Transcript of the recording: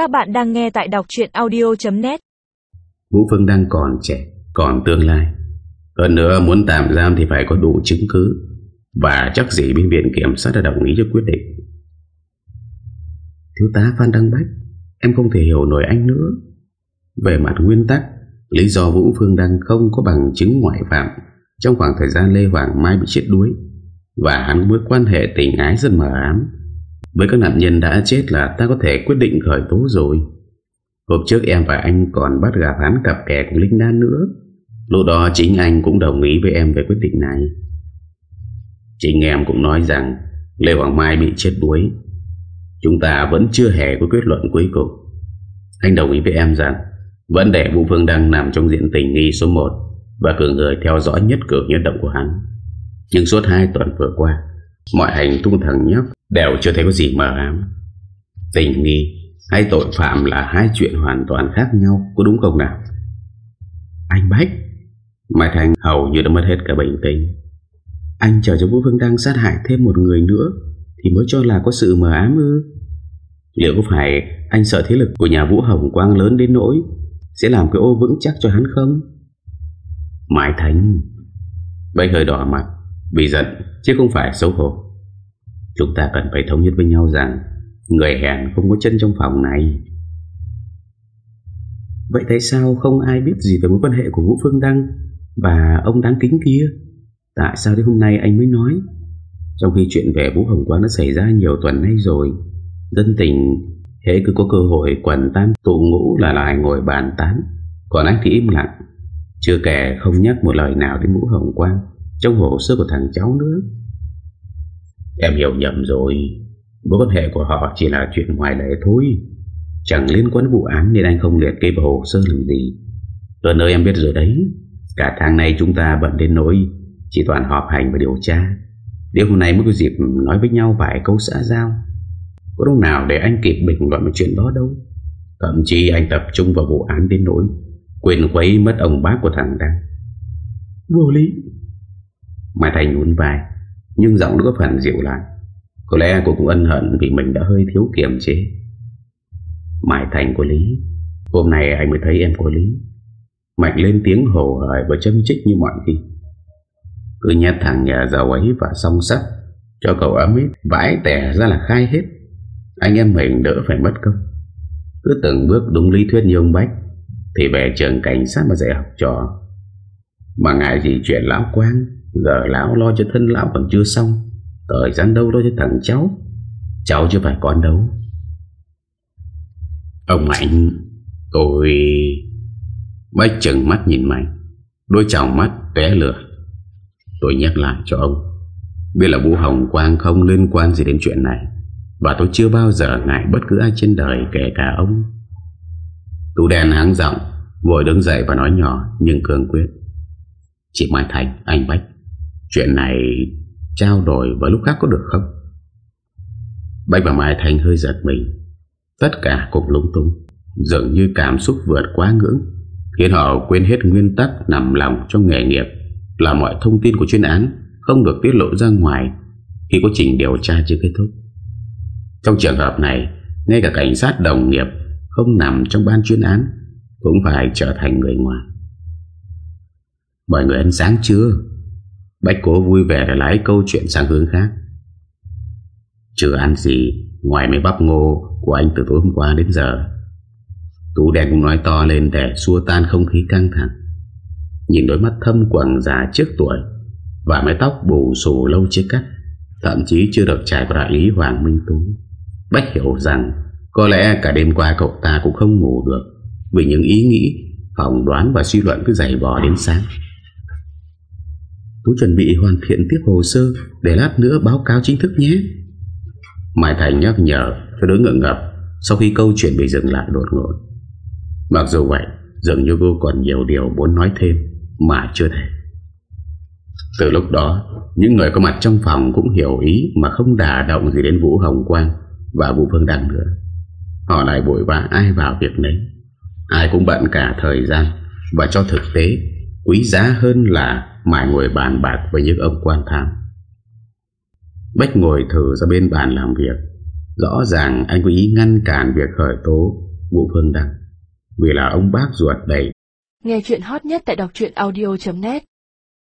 Các bạn đang nghe tại đọc chuyện audio.net Vũ Phương đang còn trẻ, còn tương lai. Hơn nữa muốn tạm giam thì phải có đủ chứng cứ và chắc gì bên viện kiểm sát đã đồng ý cho quyết định. Thiếu tá Phan Đăng Bách, em không thể hiểu nổi anh nữa. Về mặt nguyên tắc, lý do Vũ Phương Đăng không có bằng chứng ngoại phạm trong khoảng thời gian Lê Hoàng Mai bị chết đuối và hắn mối quan hệ tình ái rất mờ ám. Với các nạn nhân đã chết là ta có thể quyết định khởi tố rồi. Hôm trước em và anh còn bắt gặp hắn cặp kè cùng Linh Đan nữa. Lúc đó chính anh cũng đồng ý với em về quyết định này. Chính em cũng nói rằng Lê Hoàng Mai bị chết đuối. Chúng ta vẫn chưa hề có kết luận cuối cùng. Anh đồng ý với em rằng vấn đề Vũ Phương đang nằm trong diện tình nghi số 1 và cử người theo dõi nhất cử nhất động của hắn. Nhưng suốt 2 tuần vừa qua, mọi hành tung thằng nhóc đều chưa thấy có gì mờ ám. Tình nghi hay tội phạm là hai chuyện hoàn toàn khác nhau, có đúng không nào? Anh Bách, Mai Thành hầu như đã mất hết cả bình tĩnh. Anh chờ cho Vũ Phương đang sát hại thêm một người nữa thì mới cho là có sự mờ ám ư? Liệu có phải anh sợ thế lực của nhà Vũ Hồng Quang lớn đến nỗi sẽ làm cái ô vững chắc cho hắn không? Mai Thành Bách hơi đỏ mặt Vì giận chứ không phải xấu hổ Chúng ta cần phải thống nhất với nhau rằng Người hẹn không có chân trong phòng này. Vậy tại sao không ai biết gì về mối quan hệ của Vũ Phương Đăng Và ông đáng kính kia? Tại sao đến hôm nay anh mới nói? Trong khi chuyện về Vũ Hồng Quang đã xảy ra nhiều tuần nay rồi, Dân tình Thế cứ có cơ hội quần tan, tụ ngũ là lại ngồi bàn tán. Còn anh thì im lặng, Chưa kể không nhắc một lời nào đến Vũ Hồng Quang, Trong hồ sơ của thằng cháu nữa. Em hiểu nhầm rồi. Mối quan hệ của họ chỉ là chuyện ngoài lệ thôi. Chẳng liên quan vụ án Nên anh không liệt kê vào hồ sơ làm gì. Ở nơi em biết rồi đấy. Cả tháng nay chúng ta bận đến nỗi Chỉ toàn họp hành và điều tra. Nếu hôm nay mới có dịp nói với nhau Vài câu xã giao Có lúc nào để anh kịp bình luận một chuyện đó đâu? Thậm chí anh tập trung vào vụ án đến nỗi Quên quấy mất ông bác của thằng Đăng Vô lý. Mai Thành nhún vai nhưng giọng nó có phần dịu lại. Có lẽ cô cũng ân hận Vì mình đã hơi thiếu kiềm chế. Mai Thành của Lý. Hôm nay anh mới thấy em của Lý. Mạnh lên tiếng hồ hởi Và châm chích như mọi khi. Cứ nhét thằng nhà giàu ấy và song sắt, Cho cậu ấm ít, Vãi tẻ ra là khai hết. Anh em mình đỡ phải mất công. Cứ từng bước đúng lý thuyết như ông Bách, Thì về trường cảnh sát mà dạy học trò. Mà ngại gì chuyện lão quang Giờ lão lo cho thân lão còn chưa xong. Thời gian đâu lo cho thằng cháu? Cháu chưa phải con đâu. Ông Mạnh Tôi Bách chừng mắt nhìn Mạnh Đôi chồng mắt té lửa Tôi nhắc lại cho ông. Biết là Vũ Hồng Quang không liên quan gì đến chuyện này. Và tôi chưa bao giờ ngại bất cứ ai trên đời kể cả ông. Tú đèn háng giọng Vội đứng dậy và nói nhỏ Nhưng cường quyết. Chị Mai Thành, anh Bách. Chuyện này trao đổi vào lúc khác có được không? Bách và Mai Thành hơi giật mình. Tất cả cùng lúng túng, Dường như cảm xúc vượt quá ngưỡng. Khiến họ quên hết nguyên tắc nằm lòng trong nghề nghiệp. Là mọi thông tin của chuyên án Không được tiết lộ ra ngoài Khi quá trình điều tra chưa kết thúc. Trong trường hợp này Ngay cả cảnh sát đồng nghiệp Không nằm trong ban chuyên án Cũng phải trở thành người ngoài. Mọi người ăn sáng chưa? Bách cố vui vẻ để lái câu chuyện sang hướng khác. Chưa ăn gì, Ngoài mấy bắp ngô của anh từ tối hôm qua đến giờ, Tú đèn cũng nói to lên để xua tan không khí căng thẳng. Nhìn đôi mắt thâm quầng già trước tuổi Và mái tóc bù xù lâu chưa cắt, Thậm chí chưa được trải qua đại lý Hoàng Minh Tú. Bách hiểu rằng Có lẽ cả đêm qua cậu ta cũng không ngủ được Vì những ý nghĩ, Phỏng đoán và suy luận cứ dày bò đến sáng. Tú chuẩn bị hoàn thiện tiếp hồ sơ Để lát nữa báo cáo chính thức nhé. Mai Thành nhắc nhở, cho đối ngượng ngập, Sau khi câu chuyện bị dừng lại đột ngột. Mặc dù vậy, Dường như cô còn nhiều điều muốn nói thêm, Mà chưa thể. Từ lúc đó, Những người có mặt trong phòng cũng hiểu ý Mà không đả động gì đến Vũ Hồng Quang Và Vũ Phương Đăng nữa. Họ lại bội vã ai vào việc đấy Ai cũng bận cả thời gian Và cho thực tế Quý giá hơn là Mãi ngồi bàn bạc với những ông quan tham. Bách ngồi thử ra bên bàn làm việc. Rõ ràng anh có ý ngăn cản việc khởi tố Vũ Phương Đăng. Vì là ông bác ruột đầy. Nghe chuyện hot nhất tại đọc audio.net